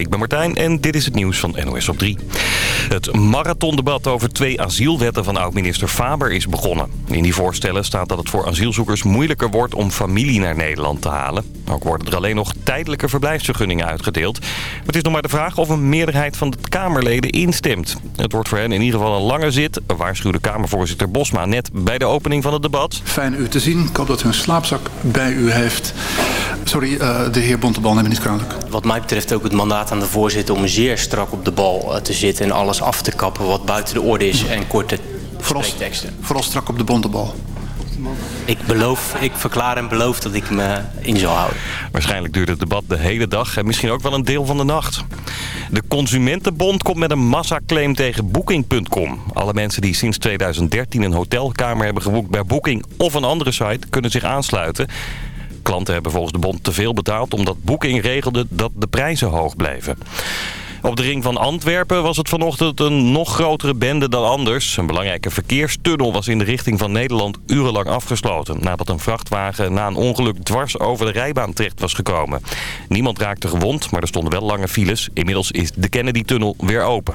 ik ben Martijn en dit is het nieuws van NOS op 3. Het marathondebat over twee asielwetten van oud-minister Faber is begonnen. In die voorstellen staat dat het voor asielzoekers moeilijker wordt om familie naar Nederland te halen. Ook worden er alleen nog tijdelijke verblijfsvergunningen uitgedeeld. Het is nog maar de vraag of een meerderheid van de Kamerleden instemt. Het wordt voor hen in ieder geval een lange zit, waarschuwde Kamervoorzitter Bosma net bij de opening van het debat. Fijn u te zien. Ik hoop dat u een slaapzak bij u heeft. Sorry, uh, de heer Bontebal, neem me niet kwalijk. Wat mij betreft ook het mandaat aan de voorzitter om zeer strak op de bal uh, te zitten... en alles af te kappen wat buiten de orde is en korte vooral, spreekteksten. Vooral strak op de bontebal. Ik beloof, ik verklaar en beloof dat ik me in zal houden. Waarschijnlijk duurt het debat de hele dag en misschien ook wel een deel van de nacht. De Consumentenbond komt met een massaclaim tegen Booking.com. Alle mensen die sinds 2013 een hotelkamer hebben geboekt bij Booking of een andere site kunnen zich aansluiten. Klanten hebben volgens de bond te veel betaald omdat Booking regelde dat de prijzen hoog bleven. Op de ring van Antwerpen was het vanochtend een nog grotere bende dan anders. Een belangrijke verkeerstunnel was in de richting van Nederland urenlang afgesloten... nadat een vrachtwagen na een ongeluk dwars over de rijbaan terecht was gekomen. Niemand raakte gewond, maar er stonden wel lange files. Inmiddels is de Kennedy-tunnel weer open.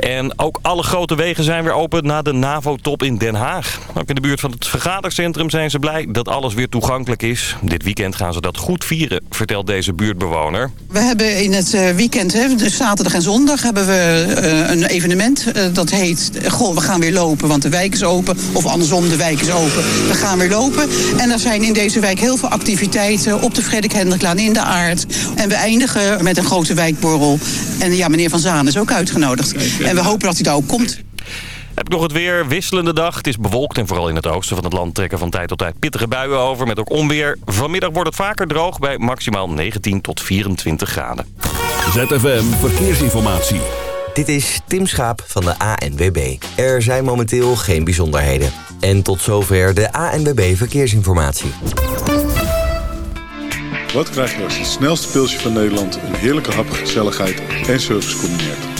En ook alle grote wegen zijn weer open na de NAVO-top in Den Haag. Ook in de buurt van het vergadercentrum zijn ze blij dat alles weer toegankelijk is. Dit weekend gaan ze dat goed vieren, vertelt deze buurtbewoner. We hebben in het weekend, dus zaterdag en zondag, hebben we een evenement. Dat heet, goh, we gaan weer lopen, want de wijk is open. Of andersom, de wijk is open. We gaan weer lopen. En er zijn in deze wijk heel veel activiteiten op de Frederik Hendriklaan in de Aard. En we eindigen met een grote wijkborrel. En ja, meneer Van Zaan is ook uitgenodigd. En we hopen dat hij daar ook komt. Heb ik nog het weer. Wisselende dag. Het is bewolkt en vooral in het oosten van het land trekken van tijd tot tijd pittige buien over. Met ook onweer. Vanmiddag wordt het vaker droog bij maximaal 19 tot 24 graden. ZFM Verkeersinformatie. Dit is Tim Schaap van de ANWB. Er zijn momenteel geen bijzonderheden. En tot zover de ANWB Verkeersinformatie. Wat krijg je als het snelste pilsje van Nederland... een heerlijke hap, gezelligheid en service combineert?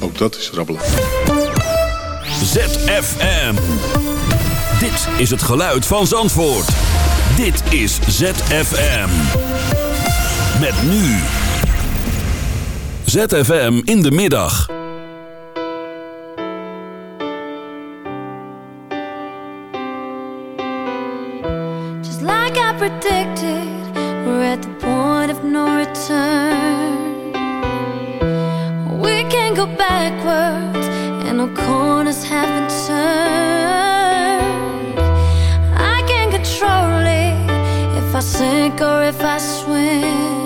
Ook dat is rabbelen. ZFM. Dit is het geluid van Zandvoort. Dit is ZFM. Met nu. ZFM in de middag. Just like I predicted, we're at the point of no return. Go backwards, and no corners haven't turned. I can't control it if I sink or if I swim.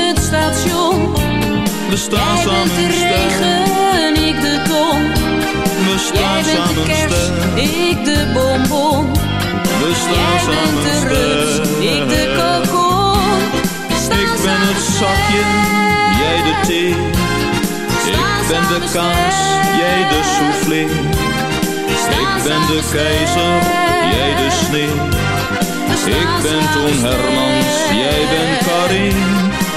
station. we staan Jij bent samen de regen, ik de ton. We Jij staan bent de samen kerst, sterk, ik de bonbon. we Jij staan bent samen de rust, ik de kokon. Ik ben het zakje, jij de thee. Ik ben de kaas, jij de soufflé. Ik ben de keizer, jij de sneeuw. Ik ben Toon Hermans, jij bent Karin.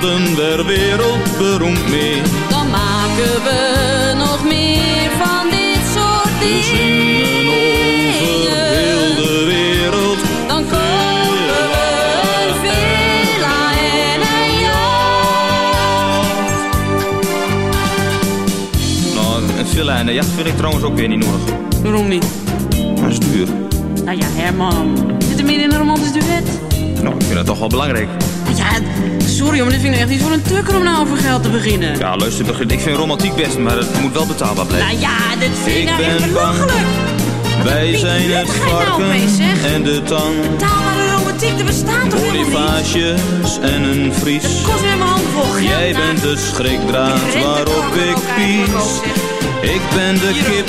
worden we wereldberoemd mee. dan maken we nog meer van dit soort We zingen over heel dingen. de wereld. Dan kopen we een villa en een jacht. Nou, een villa en een jacht vind ik trouwens ook weer niet nodig. Waarom niet? Dat is duur. Nou ja, Herman. Zit er meer in een romantisch duet? Nou, ik vind het toch wel belangrijk. Sorry, maar dit vind ik echt niet voor een tukker om nou over geld te beginnen. Ja, luister, begin- ik vind romantiek best, maar het moet wel betaalbaar blijven. Nou ja, dit vind ik Ik nou echt belachelijk. Wij zijn het nou varken en de tang. Taalbare romantiek, er bestaat toch helemaal niet? En een vries. Het kost weer mijn hand vol geld. Jij nou. bent de schrikdraad waarop ik pies. Ik ben de kip,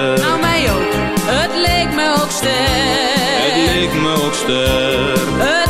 Sterk. Het leek me ook sterk.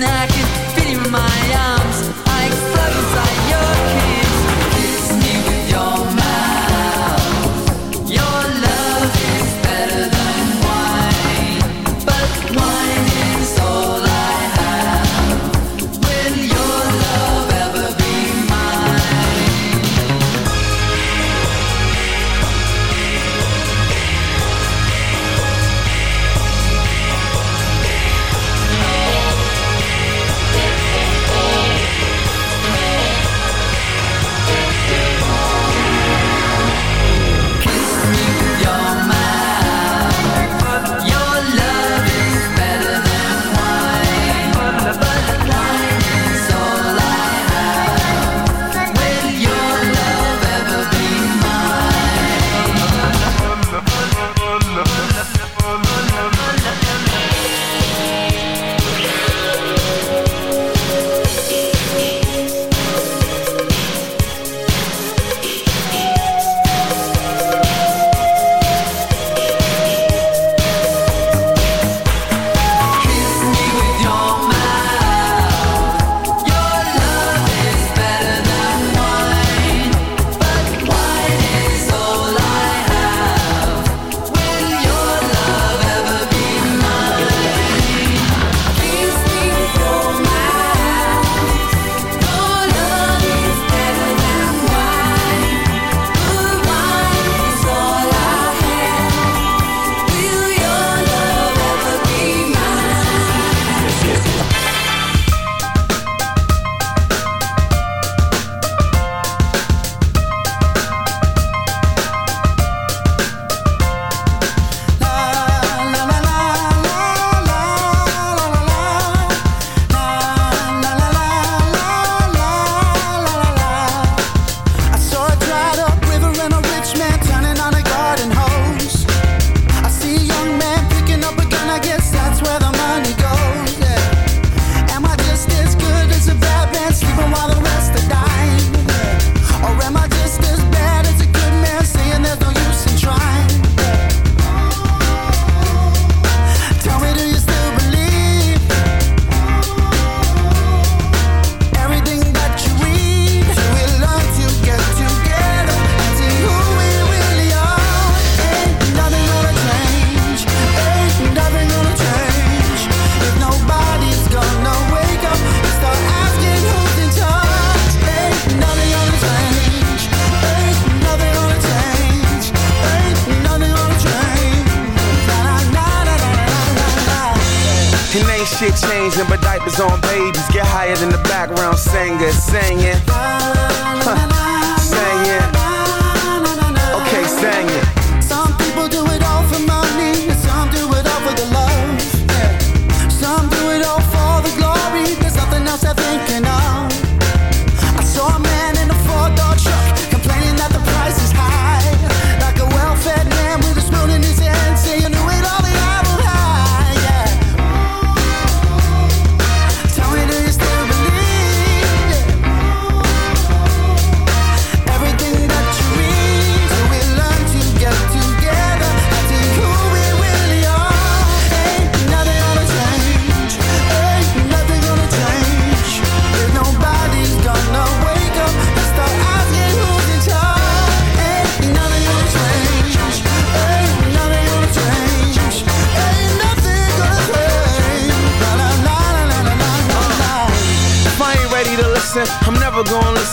that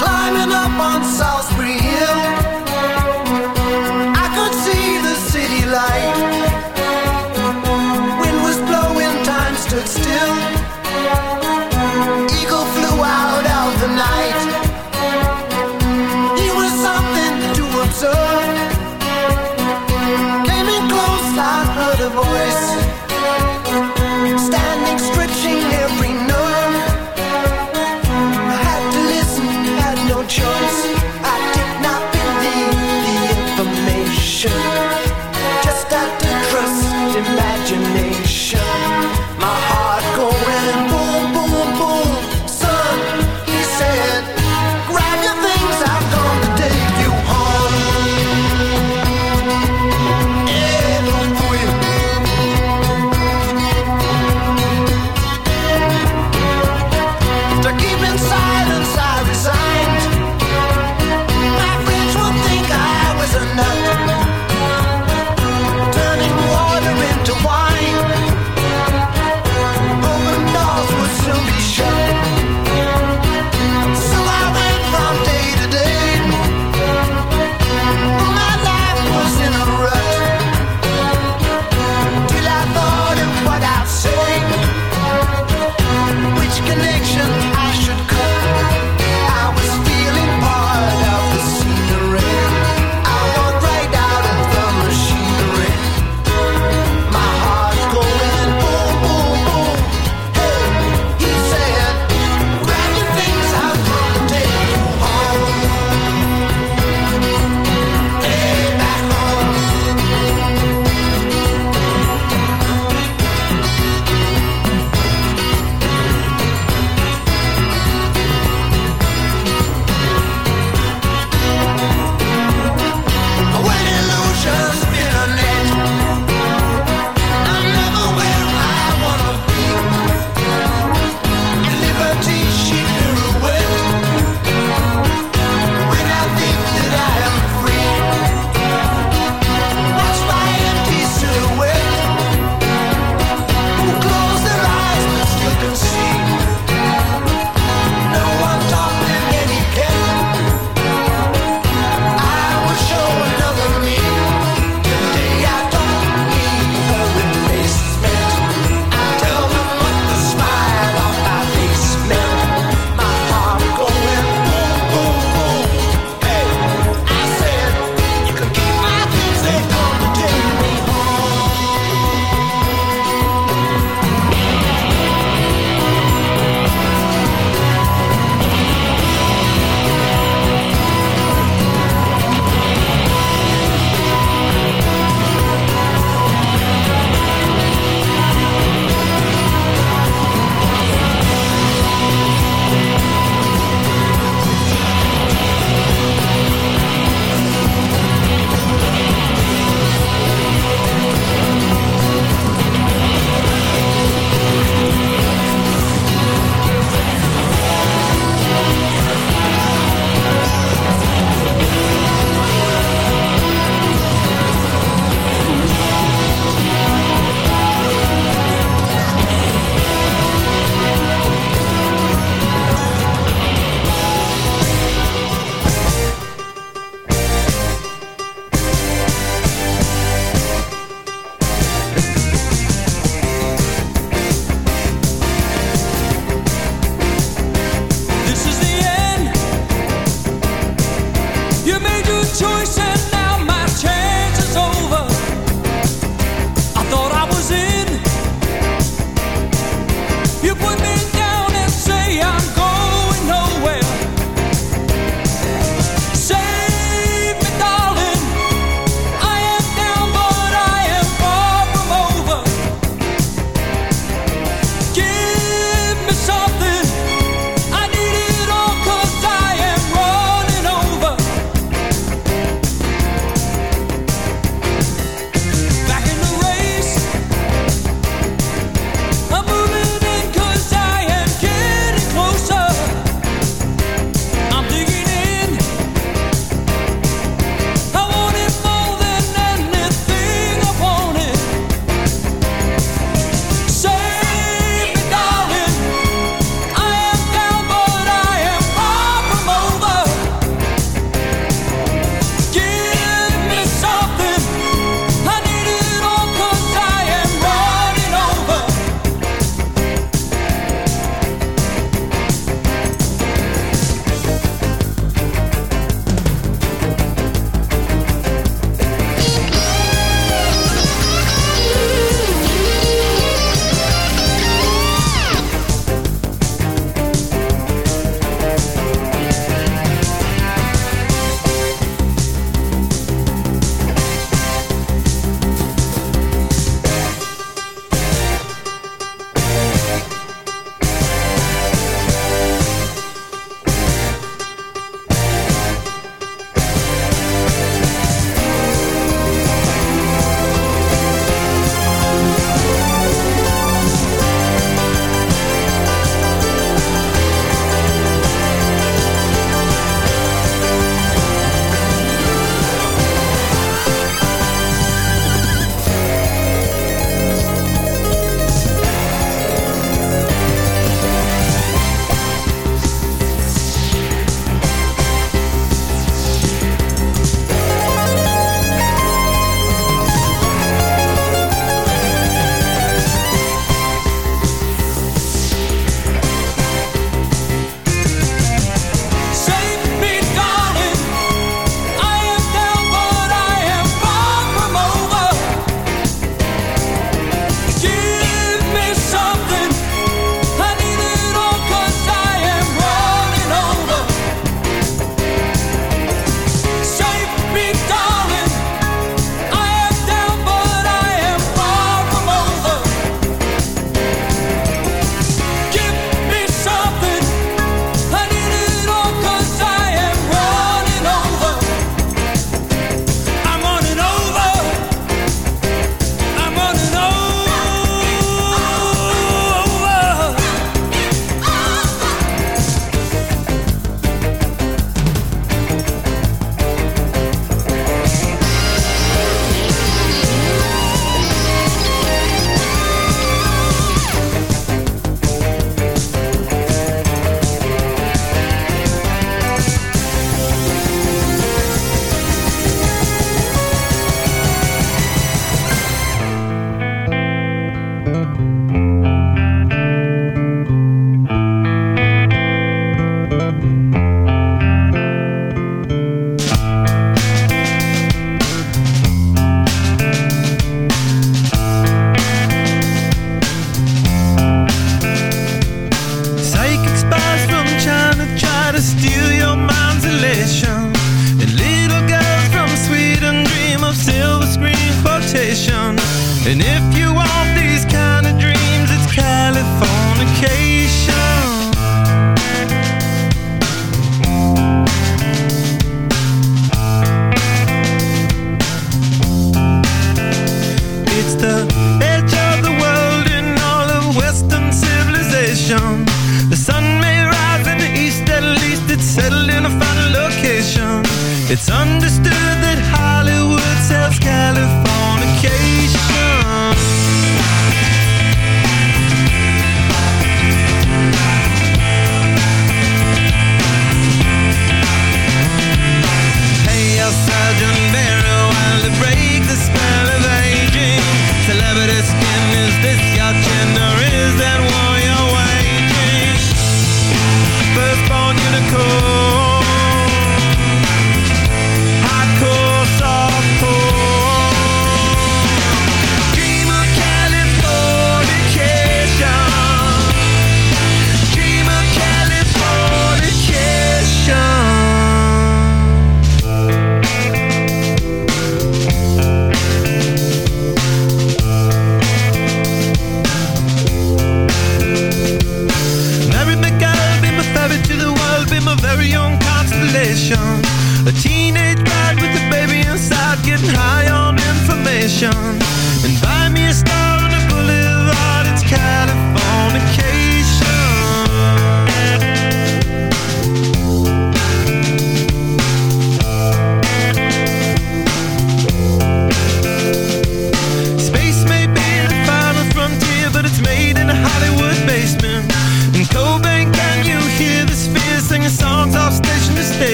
Climbing up on Salisbury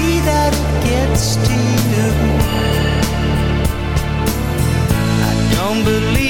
see that it gets to you. I don't believe